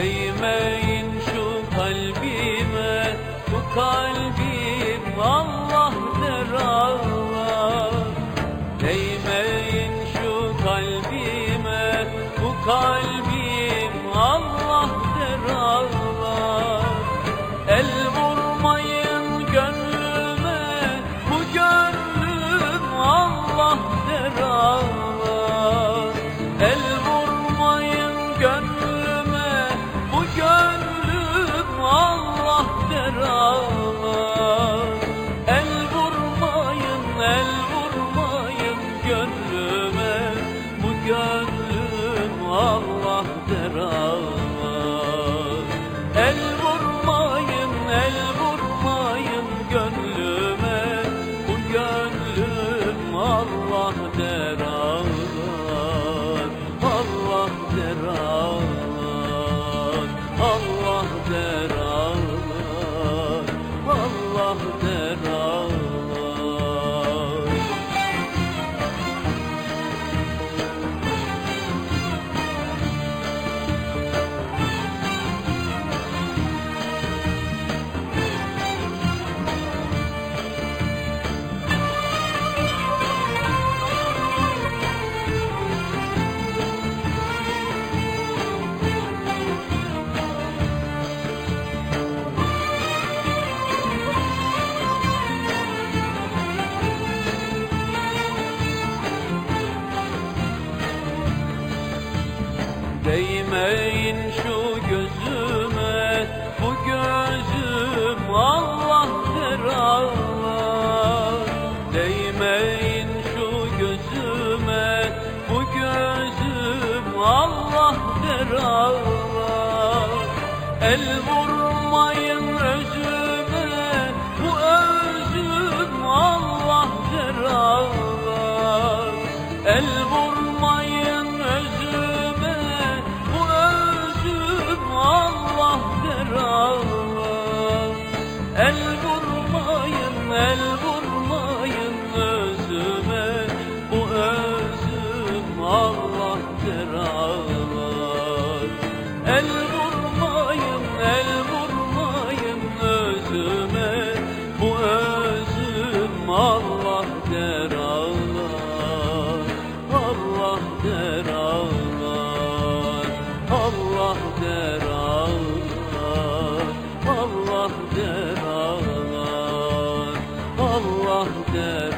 دايما ينشو قلبي ما وقال El vurmayın, el vurmayın gönlüme. Bu gönlüm Allah der El vurmayın, el vurmayın gönlüme. Bu gönlüm Allah der Değmeyin şu gözüme Bu gözüm Allah der Allah Değmeyin şu gözüme Bu gözüm Allah der Allah El vurmayın der Allah Allah der Allah Allah der Allah Allah der